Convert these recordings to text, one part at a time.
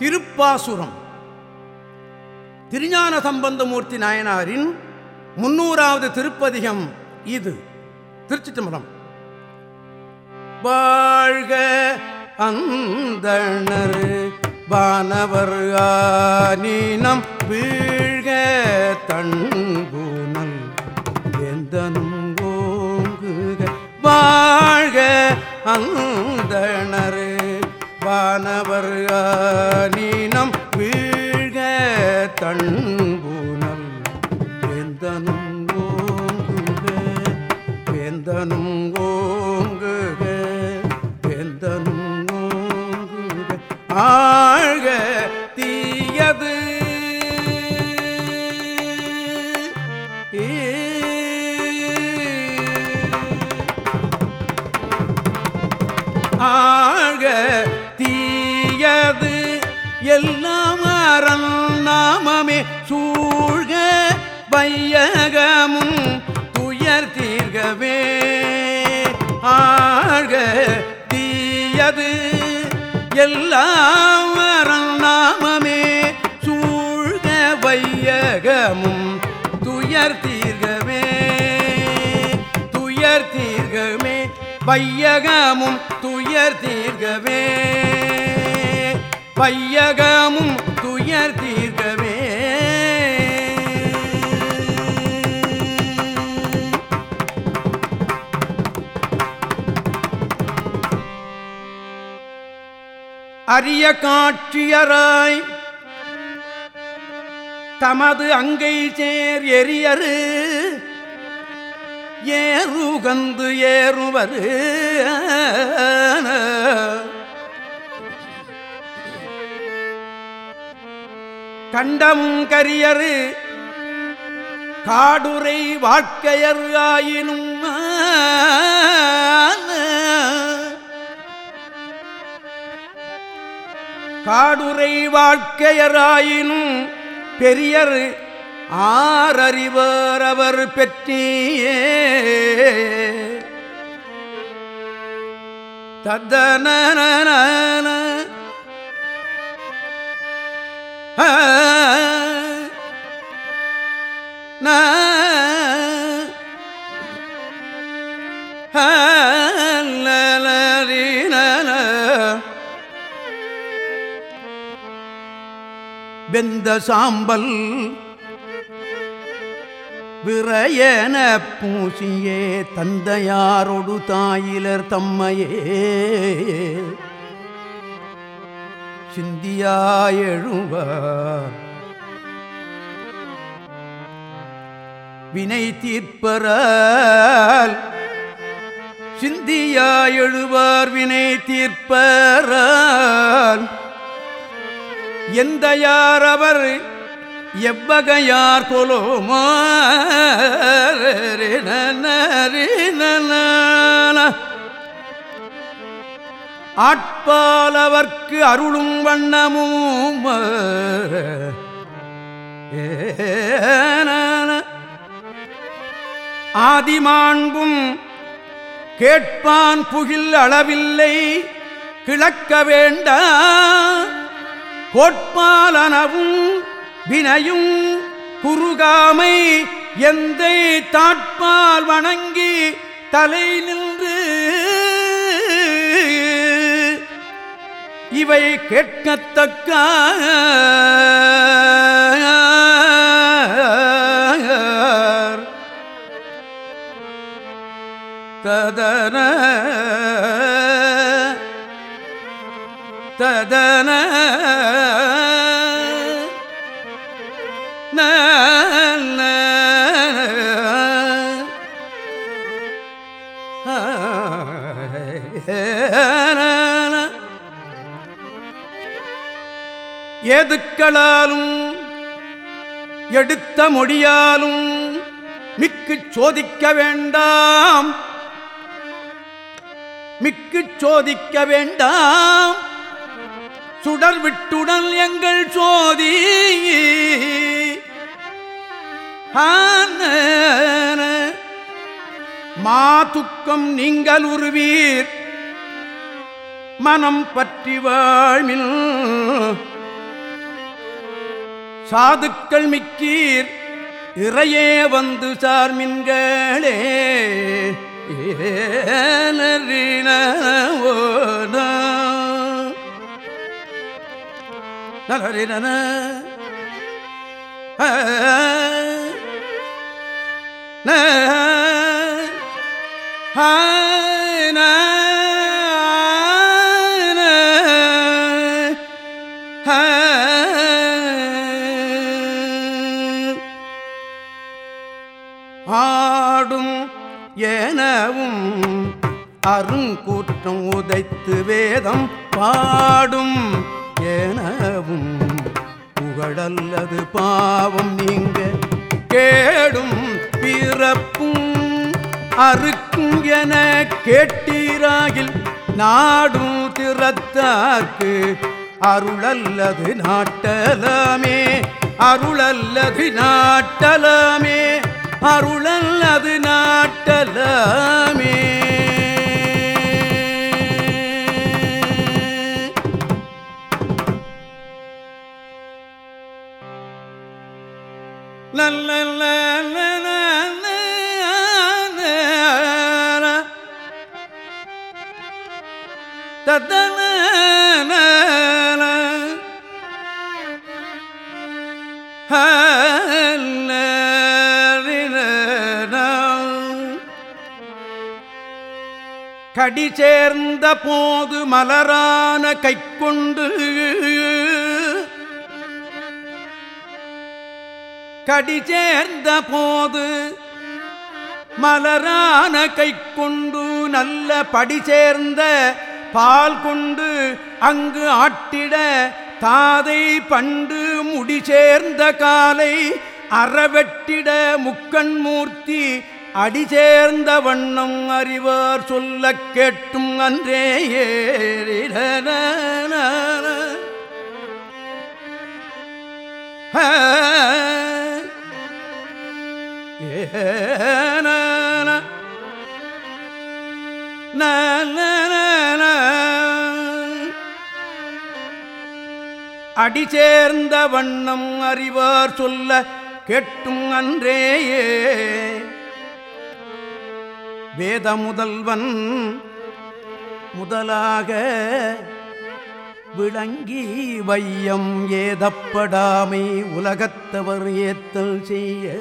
திருப்பாசுரம். திருஞான சம்பந்தமூர்த்தி நாயனாரின் முன்னூறாவது திருப்பதிகம் இது. திருச்சிற்றம்பலம் வாழ்க அந்தணர் வானவர் ஆனீனம் வீழ்க தன்பூனல் எந்தனும் ஓங்குக வாழ்க அந்தணர். வானவர் ஆனீனம் எல்லாம் அரண் நாமமே சூழ்க வையகமும் துயர் தீர்கவே. ஆழ்க தீயது. எல்லாம் அரண் நாமமே சூழ்க வையகமும் துயர் தீர்கவே. துயர் தீர்கமே வையகமும் துயர் தீர்கவே. பையகமும் துயர் தீர்க்கவே. அரிய காட்சியராய் தமது அங்கை சேர் எரியரு ஏறுகந்து ஏறுவது கண்டமும் கரியரு காடுரை வாழ்க்கையர் ஆயினும் காடுரை வாழ்க்கையராயினும் பெரியர் ஆறறிவர் அவர் பெற்றியே. தத்தன வெந்த சாம்பல் விரையன பூசியே தந்தையாரொடு தாயிலர் தம்மையே. சிந்தியாயெழுவார் வினை தீர்ப்பரால் சிந்தியாயெழுவார் வினை தீர்ப்பரால் எந்த யார் அவர் எவ்வகையார் கொலோமா ஆட்பாலவர்க்கு அருளும் வண்ணமும் ஆதிமாண்பும் கேட்பான் புகில் அளவில்லை கிழக்க வேண்டாம் கோட்பாலனவும் வினையும் குறுகாமை எந்தை தாட்பால் வணங்கி தலை நின்று இவை கேட்கத்தக்க ததன ததன ஏதுக்களாலும் எடுத்த மொழியாலும் மிக்கு சோதிக்க வேண்டாம். மிக்கு சோதிக்க வேண்டாம். சுடர் விட்டுடல் எங்கள் சோதி. மாதுக்கம் நீங்கள் உருவீர். மனம் பற்றி வாழ்மில் சாதுக்கள் மிக்கீர் இறையே வந்து சார்மின்களே ஏனறின ஓனா. நலரின ஆடும் எனவும் அருங்கூற்றம் உதைத்து வேதம் பாடும் எனவும் புகழல்லது பாவம் நீங்க கேடும் பிறப்பும் அறுக்கும் என கேட்டீராகில் நாடும் திறத்தாக்கு அருளல்லது நாட்டலமே அருளல்லது நாட்டலமே அருளல்லது நாட்டலாமே கடி சேர்ந்த போது மலரான கைக்கொண்டு கடி சேர்ந்த போது மலரான கை கொண்டு நல்ல படி சேர்ந்த பால் கொண்டு அங்கு ஆட்டிட தாதை பண்டு முடி சேர்ந்த காலை அறவெட்டிட முக்கண் மூர்த்தி அடி சேர்ந்த வண்ணம் அறிவார் சொல்ல கேட்டும் அன்றே ஏறிடன. ஏன. அடி சேர்ந்த வண்ணம் அறிவார் சொல்ல கெட்டும் அன்றேயே வேத முதல்வன் முதலாக விளங்கி வையம் ஏதப்படாமை உலகத்தவர் ஏத்தல் செய்ய.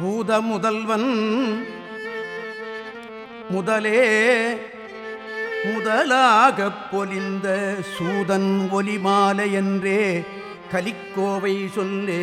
பூத முதல்வன் முதலே முதலாக பொலிந்த சூதன் ஒலிமாலை என்றே கலிக்கோவை சொல்லே.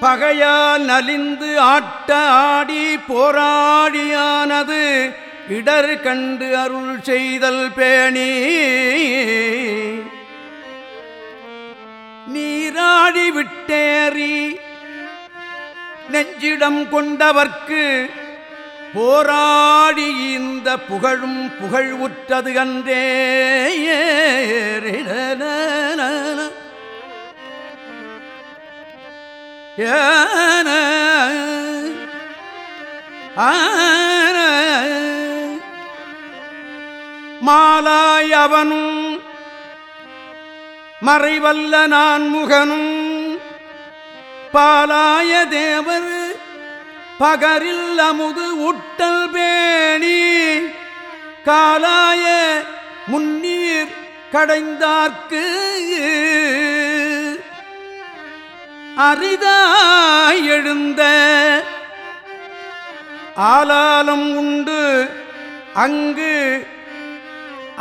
பகையால் நலிந்து ஆட்ட ஆடி போராடியானது இடர் கண்டு அருள் செய்தல் பேணி. நீராடி விட்டேறி நெஞ்சிடம் கொண்டவர்க்கு போராடி இந்த புகழும் புகழ் உற்றது அன்றே. மாலாய் அவனும் மறைவல்ல நான் முகனும் பாலாய தேவர் பகரில் அமுது உட்டல் பேணி காலாய முன்னீர் கடைந்தார்க்கு அரிதாய் எழுந்த ஆலாலம் உண்டு. அங்கு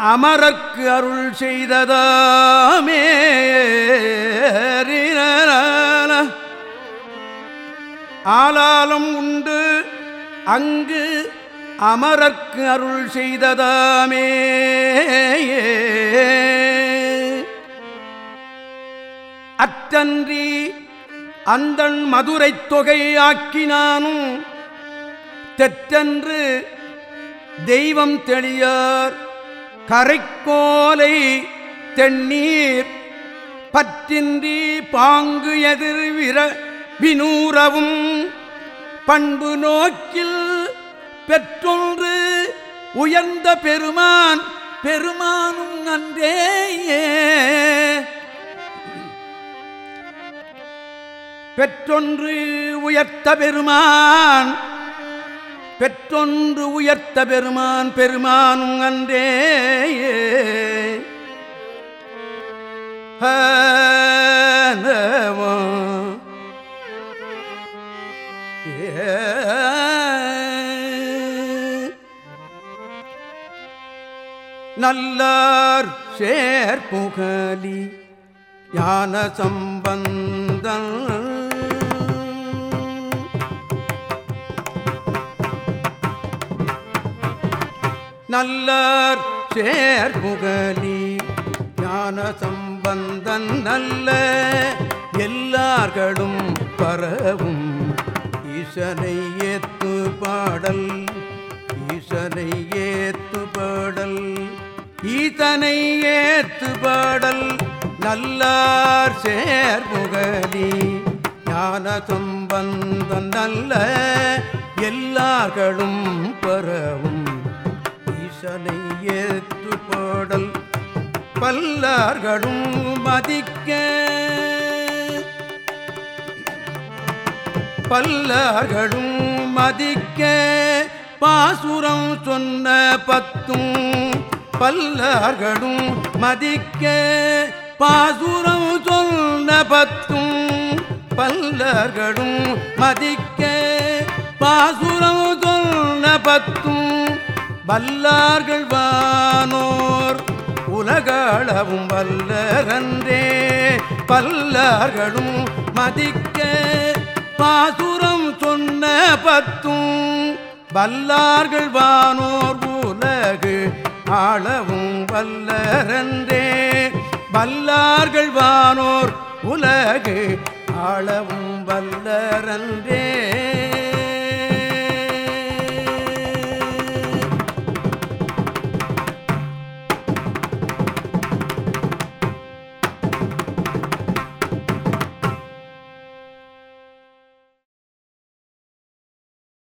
அமரர்க்கு அருள் செய்ததாமே. ஆலாலம் உண்டு. அங்கு அமரர்க்கு அருள் செய்ததாமே. அற்றன்றி அந்தன் மதுரை தொகையாக்கினானும் தெற்றன்று தெய்வம் தெளியார். கரைக்கோலை தென்னீர் பற்றின்றி பாங்கு எதிர் விர வினூரவும் பண்பு நோக்கில் பெற்றொன்று உயர்ந்த பெருமான். பெருமானும் அன்றேயே பெற்றொன்று உயர்த்த பெருமான் பெற்றொன்று உயர்த்த பெருமான் பெருமானும் அன்றே ஹனவோ. ஏ. நல்லார் சேர்புகலி ஞான சம்பந்தன் நல்லார் சேர்புகலி ஞான சம்பந்தன் நல்ல எல்லார்களும் பரவும். ஈசனை ஏத்து பாடல் ஈசனை ஏத்து பாடல் ஈசனை ஏத்து பாடல். நல்லார் சேர்முகலி ஞான சம்பந்தன் நல்ல எல்லார்களும் பரவும். ஈசனை ஏற்று போடல் பல்லார்களும் மதிக்க. பல்லார்களும் மதிக்க. பாசுரம் சொன்ன பத்தும் பல்லார்களும் மதிக்க. பாசுரம் சொன்ன பத்தும் பல்லர்களும் மதிக்க. பாசுரம் சொன்ன பத்தும் வல்லார்கள் வானோர் உலகளவும் வல்லரன்றே பல்லார்களும் மதிக்க பாசுரம் சொன்ன பத்தும் வல்லார்கள் வானோர் உலகு ஆளவும் வல்லரன்றே வல்லார்கள் வானோர் உலகு ஆளவும் வல்லரன்றே